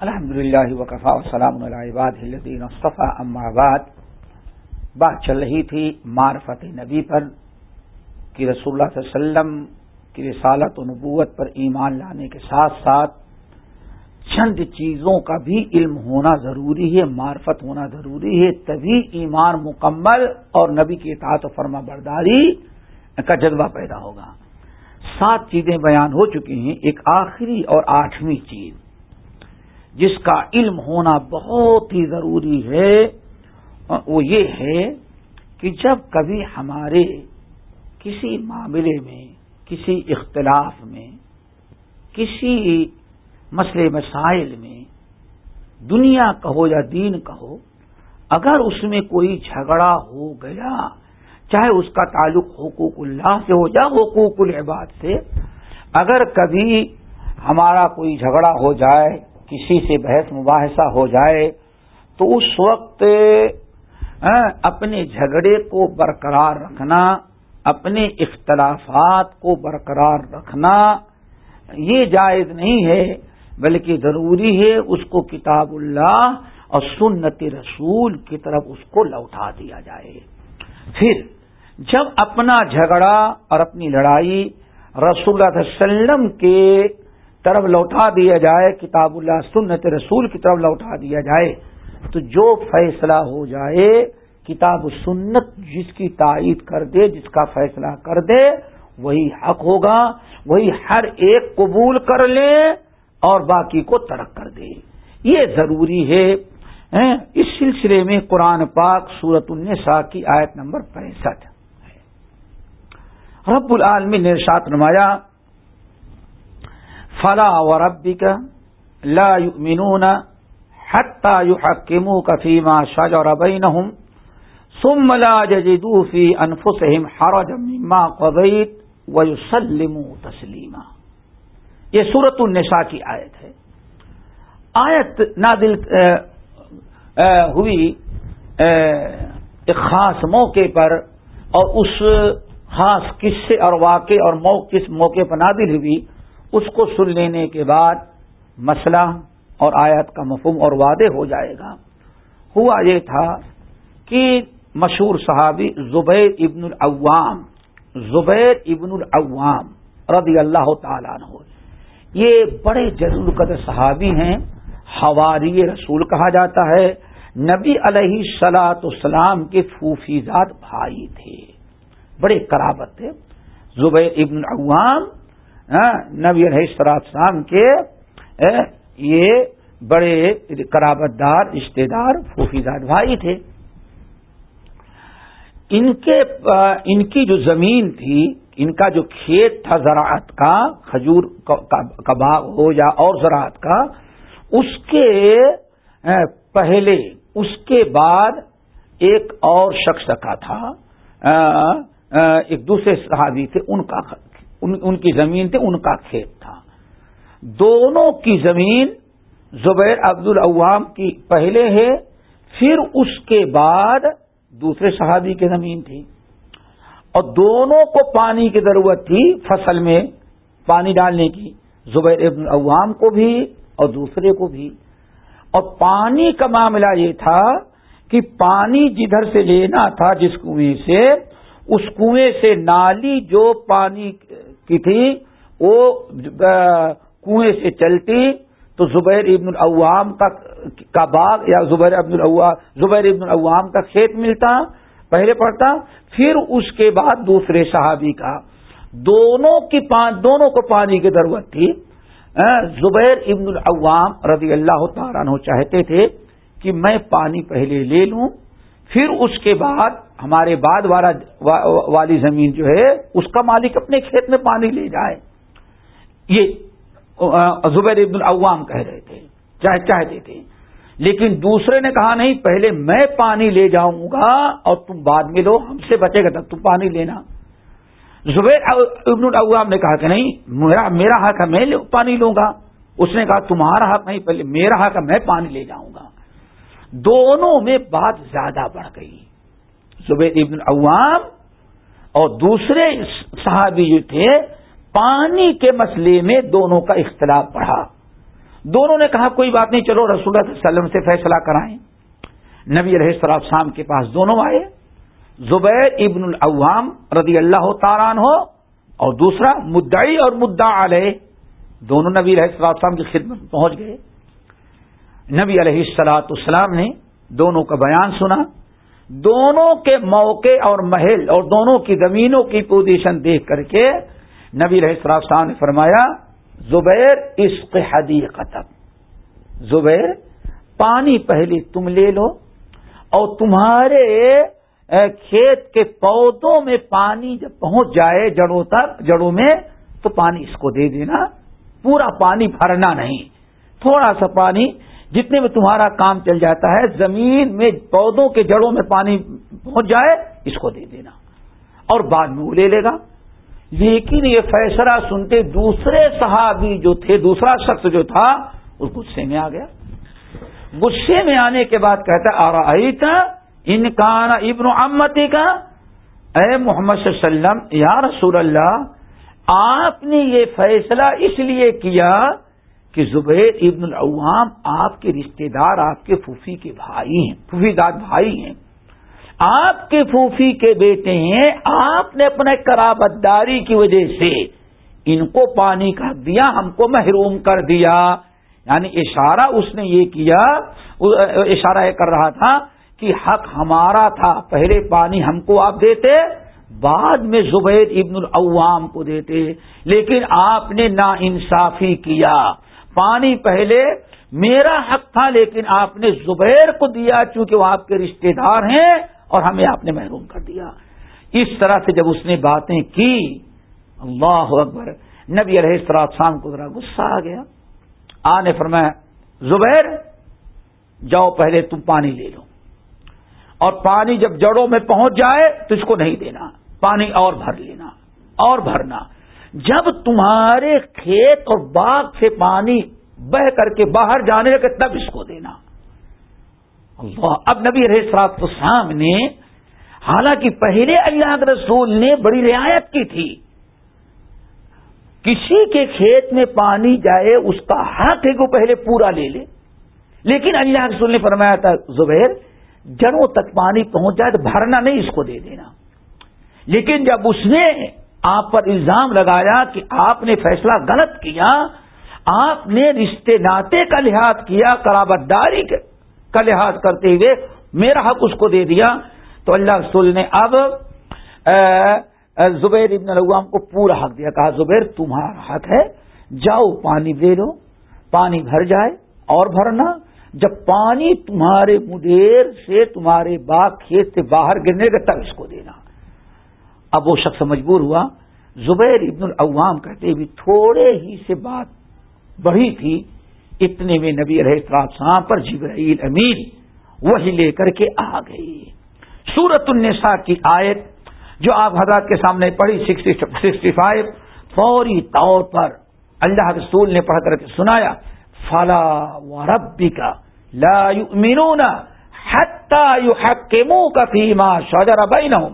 الحمد للہ وقفا وسلام الدین صفا اماباد بات چل رہی تھی معرفت نبی پر کہ رسول اللہ صلی اللہ علیہ وسلم کی رسالت و نبوت پر ایمان لانے کے ساتھ ساتھ چند چیزوں کا بھی علم ہونا ضروری ہے، معرفت ہونا ضروری ہے، تبھی ایمان مکمل اور نبی کی اطاعت و فرما برداری کا جذبہ پیدا ہوگا۔ سات چیزیں بیان ہو چکی ہیں، ایک آخری اور آٹھویں چیز۔ جس کا علم ہونا بہت ہی ضروری ہے، وہ یہ ہے کہ جب کبھی ہمارے کسی معاملے میں، کسی اختلاف میں، کسی مسئلے مسائل میں دنیا کہو یا دین کہو، اگر اس میں کوئی جھگڑا ہو گیا، چاہے اس کا تعلق حقوق اللہ سے ہو یا حقوق العباد سے، اگر کبھی ہمارا کوئی جھگڑا ہو جائے کسی سے بحث مباحثہ ہو جائے تو اس وقت اپنے جھگڑے کو برقرار رکھنا، اپنے اختلافات کو برقرار رکھنا، یہ جائز نہیں ہے، بلکہ ضروری ہے اس کو کتاب اللہ اور سنت رسول کی طرف اس کو لوٹا دیا جائے۔ پھر جب اپنا جھگڑا اور اپنی لڑائی رسول اللہ علیہ وسلم کے طرف لوٹا دیا جائے، کتاب اللہ، سنت رسول کی طرف لوٹا دیا جائے، تو جو فیصلہ ہو جائے، کتاب و سنت جس کی تائید کر دے، جس کا فیصلہ کر دے، وہی حق ہوگا، وہی ہر ایک قبول کر لے اور باقی کو ترک کر دے۔ یہ ضروری ہے اس سلسلے میں قرآن پاک سورت النساء کی آیت نمبر پینسٹھ رب العالمین نے ارشاد نمایا فلا و ربی کا لا مینون حتہ یو حکیمو کفیما شاج اور ثم لا ججدوا في انفسهم حرجا مما قضيت ويسلموا تسليما. یہ سورت النساء کی آیت ہے۔ آیت نادل ہوئی ایک خاص موقع پر اور اس خاص قصے اور واقع اور کس موقع پر نادل ہوئی۔ اس کو سن لینے کے بعد مسئلہ اور آیت کا مفہوم اور وعدے ہو جائے گا۔ ہوا یہ تھا کہ مشہور صحابی زبیر ابن العوام زبیر ابن العوام رضی اللہ تعالیٰ عنہ۔ یہ بڑے جزل قدر صحابی ہیں ہواری رسول کہا جاتا ہے۔ نبی علیہ سلاۃ السلام کے پھوفیزاد بھائی تھے، بڑے کرابت تھے۔ زبیر ابن العوام ہاں، نبی علیہ سلاط السلام کے یہ بڑے کرابت دار رشتے دار پھوفیزاد بھائی تھے۔ ان کے، ان کی جو زمین تھی، ان کا جو کھیت تھا زراعت کا، کھجور کا باغ ہو یا اور زراعت کا، اس کے پہلے، اس کے بعد ایک اور شخص کا تھا۔ ایک دوسرے صحابی تھے، ان کا ان کی زمین تھی، ان کا کھیت تھا۔ دونوں کی زمین زبیر عبد العوام کی پہلے ہے، پھر اس کے بعد دوسرے صحابی کی زمین تھی۔ اور دونوں کو پانی کی ضرورت تھی فصل میں، پانی ڈالنے کی۔ زبیر ابن عوام کو بھی اور دوسرے کو بھی۔ اور پانی کا معاملہ یہ تھا کہ پانی جدھر سے لینا تھا جس کنویں سے، اس کنویں سے نالی جو پانی کی تھی، وہ کنویں سے چلتی تو زبیر ابن العوام کا باغ یا زبیر ابن زبیر ابن العوام کا کھیت ملتا، پہلے پڑھتا، پھر اس کے بعد دوسرے صحابی کا۔ دونوں کی دونوں کو پانی کی ضرورت تھی۔ زبیر ابن العوام رضی اللہ تعالیٰ عنہ چاہتے تھے کہ میں پانی پہلے لے لوں۔ پھر اس کے بعد ہمارے بعد والی زمین جو ہے، اس کا مالک اپنے کھیت میں پانی لے جائے۔ یہ زبیر ابن العوام کہہ رہے تھے چاہے چاہتے تھے۔ لیکن دوسرے نے کہا، نہیں، پہلے میں پانی لے جاؤں گا اور تم بعد میں لو، ہم سے بچے گا تب تم پانی لینا۔ زبیر ابن العوام نے کہا کہ نہیں، میرا میرا حق ہے، میں پانی لوں گا۔ اس نے کہا، تمہارا حق نہیں، پہلے میرا حق ہے، میں پانی لے جاؤں گا۔ دونوں میں بات زیادہ بڑھ گئی۔ زبیر ابن العوام اور دوسرے صحابی جو تھے، پانی کے مسئلے میں دونوں کا اختلاف بڑھا۔ دونوں نے کہا، کوئی بات نہیں، چلو رسول اللہ علیہ وسلم سے فیصلہ کرائیں۔ نبی علیہ سراب شام کے پاس دونوں آئے۔ زبیر ابن العوام رضی اللہ تاران ہو اور دوسرا مدعی اور مدعا علیہ، دونوں نبی علیہ السلام شام کی خدمت پہنچ گئے۔ نبی علیہ السلاط اسلام نے دونوں کا بیان سنا۔ دونوں کے موقع اور محل اور دونوں کی زمینوں کی پوزیشن دیکھ کر کے نبی رہ صاحب نے فرمایا، زبیر عشق حدیقت زبیر، پانی پہلے تم لے لو اور تمہارے کھیت کے پودوں میں پانی جب پہنچ جائے جڑوں تک، جڑوں میں، تو پانی اس کو دے دینا۔ پورا پانی بھرنا نہیں۔ تھوڑا سا پانی جتنے میں تمہارا کام چل جاتا ہے، زمین میں پودوں کے جڑوں میں پانی پہنچ جائے، اس کو دے دینا۔ اور بعد میں وہ لے لے گا۔ لیکن یہ فیصلہ سنتے دوسرے صحابی جو تھے، دوسرا شخص جو تھا اس غصے میں آ گیا۔ غصے میں آنے کے بعد کہتا آ رہا تھا ان کا ابن امتی کا اے محمد صلی اللہ علیہ وسلم، یا رسول اللہ، آپ نے یہ فیصلہ اس لیے کیا کہ زبیر ابن العوام آپ کے رشتہ دار، آپ کے پھوفی کے بھائی ہیں پھوفی داد بھائی ہیں۔ آپ کے پھوفی کے بیٹے ہیں، آپ نے اپنے کرابت داری کی وجہ سے ان کو پانی کا دیا، ہم کو محروم کر دیا۔ یعنی اشارہ اس نے یہ کیا، اشارہ یہ کر رہا تھا کہ حق ہمارا تھا، پہلے پانی ہم کو آپ دیتے، بعد میں زبیر ابن العوام کو دیتے، لیکن آپ نے نا انصافی کیا۔ پانی پہلے میرا حق تھا، لیکن آپ نے زبیر کو دیا چونکہ وہ آپ کے رشتے دار ہیں اور ہمیں آپ نے محروم کر دیا۔ اس طرح سے جب اس نے باتیں کی، اللہ اکبر، نبی علیہ السلام شام کو ذرا غصہ آ گیا۔ آنے فرمایا، زبیر، جاؤ پہلے تم پانی لے لو۔ اور پانی جب جڑوں میں پہنچ جائے تو اس کو نہیں دینا، پانی اور بھر لینا، اور بھرنا۔ جب تمہارے کھیت اور باغ سے پانی بہ کر کے باہر جانے لگے تب اس کو دینا۔ اب نبی رہے سرات نے، حالانکہ پہلے اللہ کے رسول نے بڑی رعایت کی تھی، کسی کے کھیت میں پانی جائے، اس کا حق ہے کہ وہ پہلے پورا لے لے۔ لیکن اللہ رسول نے فرمایا تھا، زبیر، جڑوں تک پانی پہنچ جائے تو بھرنا نہیں، اس کو دے دینا۔ لیکن جب اس نے آپ پر الزام لگایا کہ آپ نے فیصلہ غلط کیا، آپ نے رشتے ناطے کا لحاظ کیا کرابت داری کا لحاظ کرتے ہوئے میرا حق اس کو دے دیا۔ تو اللہ رسول نے اب زبیر ابن الوام کو پورا حق دیا، کہا، زبیر، تمہارا حق ہے۔ جاؤ، پانی لے لو۔ پانی بھر جائے اور بھرنا۔ جب پانی تمہارے مدیر سے تمہارے باغ کھیت سے باہر گرنے کا تب اس کو دینا۔ اب وہ شخص مجبور ہوا، زبیر ابن العوام کہتے بھی تھوڑے ہی سے بات بڑھی تھی، اتنے میں نبی رہے پر جبرائیل امین وہی لے کر کے آ گئی۔ سورت النساء کی آیت جو آپ حضرات کے سامنے پڑھی، سکسٹی فائیو، فوری طور پر اللہ رسول نے پڑھ کر کے سنایا، فلا و ربی کا لا یؤمنون حتی یحکموک فیما شجر بینہم۔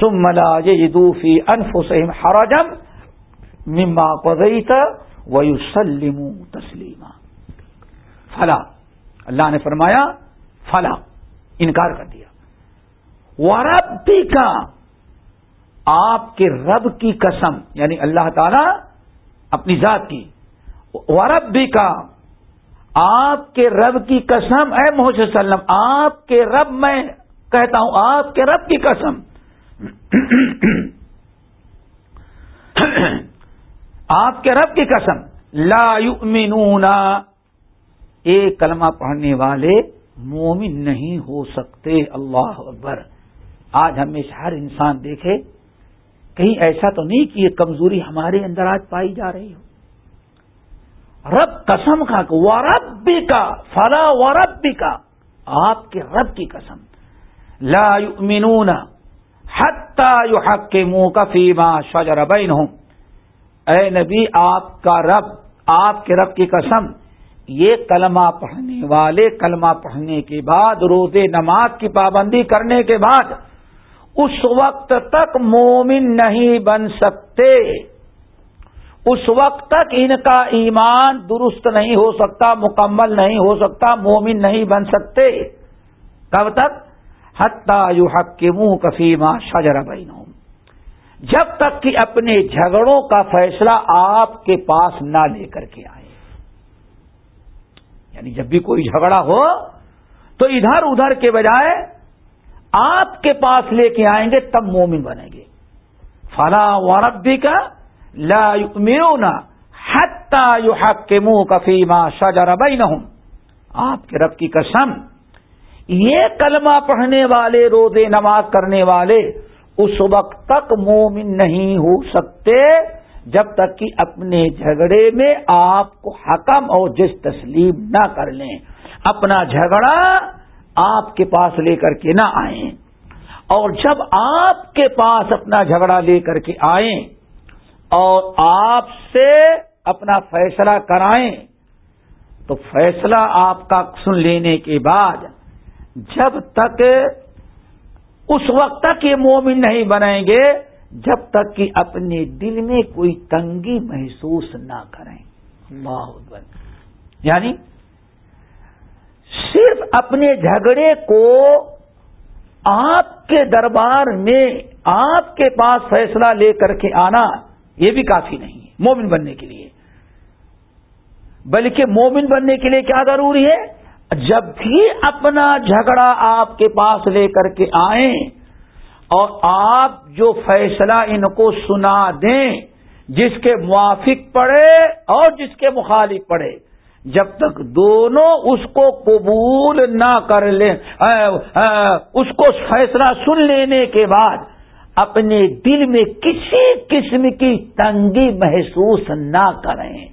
ثم لا يجدوا في انفسهم حرجا مما قضيت ويسلموا تسلیما فلا. اللہ نے فرمایا، فلا. انکار کر دیا. وربی کا آپ کے رب کی قسم یعنی اللہ تعالی اپنی ذات کی. وربی کا آپ کے رب کی قسم، اے محسوس وسلم، آپ کے رب میں کہتا ہوں، آپ کے رب کی قسم. آپ کے رب کی قسم، لا یؤمنون، ایک کلمہ پڑھنے والے مومن نہیں ہو سکتے، اللہ اکبر۔ آج ہمیشہ ہر انسان دیکھے، کہیں ایسا تو نہیں کہ یہ کمزوری ہمارے اندر آج پائی جا رہی ہو۔ رب قسم کا و کا فلا و کا آپ کے رب کی قسم، لا یؤمنون یو حق کے منہ کا فیما شجر بین ہوں اے نبی، آپ کا رب، آپ کے رب کی قسم، یہ کلمہ پڑھنے والے، کلمہ پڑھنے کے بعد، روزے نماز کی پابندی کرنے کے بعد، اس وقت تک مومن نہیں بن سکتے۔ اس وقت تک ان کا ایمان درست نہیں ہو سکتا، مکمل نہیں ہو سکتا، مومن نہیں بن سکتے۔ کب تک؟ حتہ یو حق کے منہ کفیما شجر بین جب تک کہ اپنے جھگڑوں کا فیصلہ آپ کے پاس نہ لے کر کے آئے۔ یعنی جب بھی کوئی جھگڑا ہو، تو ادھر ادھر کے بجائے آپ کے پاس لے کے آئیں گے، تب مومن بنیں گے۔ فلا وربی کا لا میرو حتہ یو حق کے منہ کفیما شجر بین آپ کے رب کی قسم یہ کلمہ پڑھنے والے، روزے نماز کرنے والے اس وقت تک مومن نہیں ہو سکتے جب تک کہ اپنے جھگڑے میں آپ کو حکم اور جس تسلیم نہ کر لیں۔ اپنا جھگڑا آپ کے پاس لے کر کے نہ آئیں۔ اور جب آپ کے پاس اپنا جھگڑا لے کر کے آئیں اور آپ سے اپنا فیصلہ کرائیں، تو فیصلہ آپ کا سن لینے کے بعد جب تک اس وقت تک یہ مومن نہیں بنیں گے، جب تک کہ اپنے دل میں کوئی تنگی محسوس نہ کریں۔ اللہ یعنی صرف اپنے جھگڑے کو آپ کے دربار میں آپ کے پاس فیصلہ لے کر کے آنا، یہ بھی کافی نہیں ہے مومن بننے کے لیے۔ بلکہ مومن بننے کے لیے کیا ضروری ہے؟ جب بھی اپنا جھگڑا آپ کے پاس لے کر کے آئیں اور آپ جو فیصلہ ان کو سنا دیں، جس کے موافق پڑے اور جس کے مخالف پڑے، جب تک دونوں اس کو قبول نہ کر لیں اس کو فیصلہ سن لینے کے بعد اپنے دل میں کسی قسم کی تنگی محسوس نہ کریں۔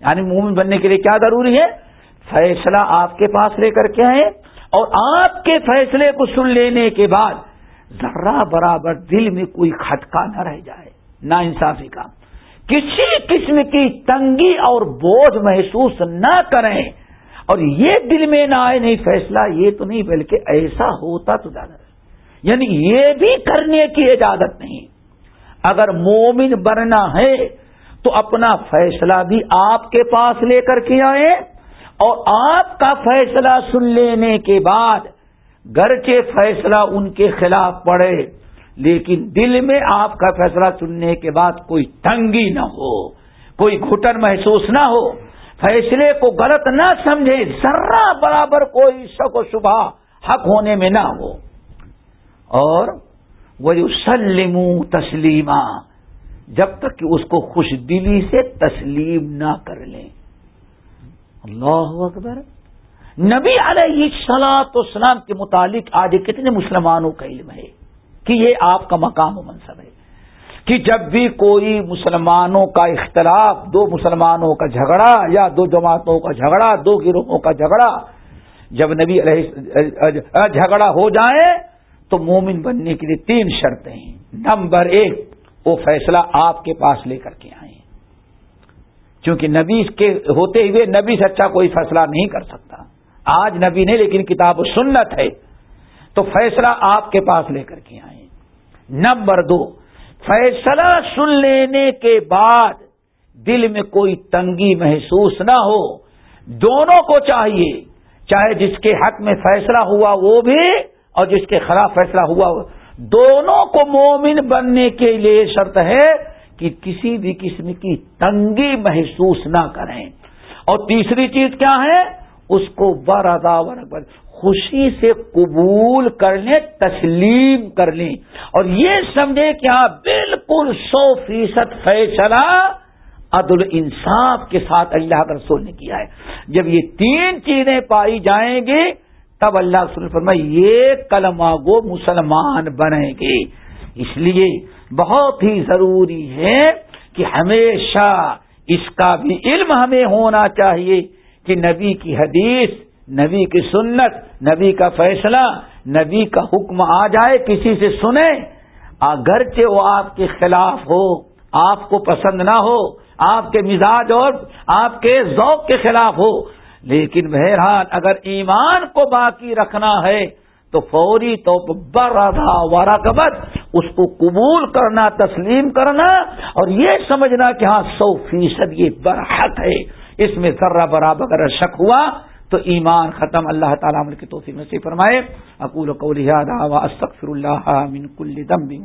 یعنی مومن بننے کے لیے کیا ضروری ہے؟ فیصلہ آپ کے پاس لے کر کے آئے اور آپ کے فیصلے کو سن لینے کے بعد ذرا برابر دل میں کوئی کھٹکا نہ رہ جائے نا انصافی کا۔ کسی قسم کی تنگی اور بوجھ محسوس نہ کریں۔ اور یہ دل میں نہ آئے، نہیں فیصلہ یہ تو نہیں، بلکہ ایسا ہوتا تو زیادہ۔ یعنی یہ بھی کرنے کی اجازت نہیں۔ اگر مومن بننا ہے تو اپنا فیصلہ بھی آپ کے پاس لے کر کے آئے۔ اور آپ کا فیصلہ سن لینے کے بعد گھر کے فیصلہ ان کے خلاف پڑے، لیکن دل میں آپ کا فیصلہ سننے کے بعد کوئی تنگی نہ ہو، کوئی گھٹن محسوس نہ ہو۔ فیصلے کو غلط نہ سمجھے ذرا برابر کوئی شک و شبہ حق ہونے میں نہ ہو۔ اور وہ سلم تسلیمہ جب تک کہ اس کو خوش دلی سے تسلیم نہ کر لیں۔ اللہ اکبر۔ نبی علیہ سلاط اسلام کے متعلق آج کتنے مسلمانوں کا علم ہے کہ یہ آپ کا مقام و منصب ہے۔ کہ جب بھی کوئی مسلمانوں کا اختلاف، دو مسلمانوں کا جھگڑا یا دو جماعتوں کا جھگڑا، دو گروہوں کا جھگڑا، جب نبی علیہ جھگڑا ہو جائے تو مومن بننے کے لیے تین شرطیں ہیں۔ نمبر ایک، وہ فیصلہ آپ کے پاس لے کر کے آئے کیونکہ نبی کے ہوتے ہوئے نبی سے اچھا کوئی فیصلہ نہیں کر سکتا۔ آج نبی نہیں، لیکن کتاب سنت ہے۔ تو فیصلہ آپ کے پاس لے کر کے آئے نمبر دو، فیصلہ سن لینے کے بعد دل میں کوئی تنگی محسوس نہ ہو۔ دونوں کو چاہیے، چاہے جس کے حق میں فیصلہ ہوا وہ بھی اور جس کے خلاف فیصلہ ہوا دونوں کو مومن بننے کے لیے شرط ہے کہ کسی بھی قسم کی تنگی محسوس نہ کریں۔ اور تیسری چیز کیا ہے؟ اس کو برادا برابر خوشی سے قبول کر لیں، تسلیم کر لیں۔ اور یہ سمجھے کہ ہاں بالکل سو فیصد فیصلہ عدل انصاف کے ساتھ اللہ کا رسول نے کیا ہے۔ جب یہ تین چیزیں پائی جائیں گی، تب اللہ رسول فرمائے یہ کلمہ گو مسلمان بنیں گے۔ اس لیے بہت ہی ضروری ہے کہ ہمیشہ اس کا بھی علم ہمیں ہونا چاہیے کہ نبی کی حدیث، نبی کی سنت، نبی کا فیصلہ، نبی کا حکم آ جائے، کسی سے سنیں۔ اگرچہ وہ آپ کے خلاف ہو، آپ کو پسند نہ ہو، آپ کے مزاج اور آپ کے ذوق کے خلاف ہو، لیکن بہرحال اگر ایمان کو باقی رکھنا ہے تو فوری تو برا ورقبت اس کو قبول کرنا، تسلیم کرنا اور یہ سمجھنا کہ ہاں سو فیصد یہ برحق ہے۔ اس میں ذرہ برابر اگر شک ہوا تو ایمان ختم۔ اللہ تعالیٰ عمل کی توفیق میں سے فرمائے اکول کو استغفر اللہ من کل دم بھی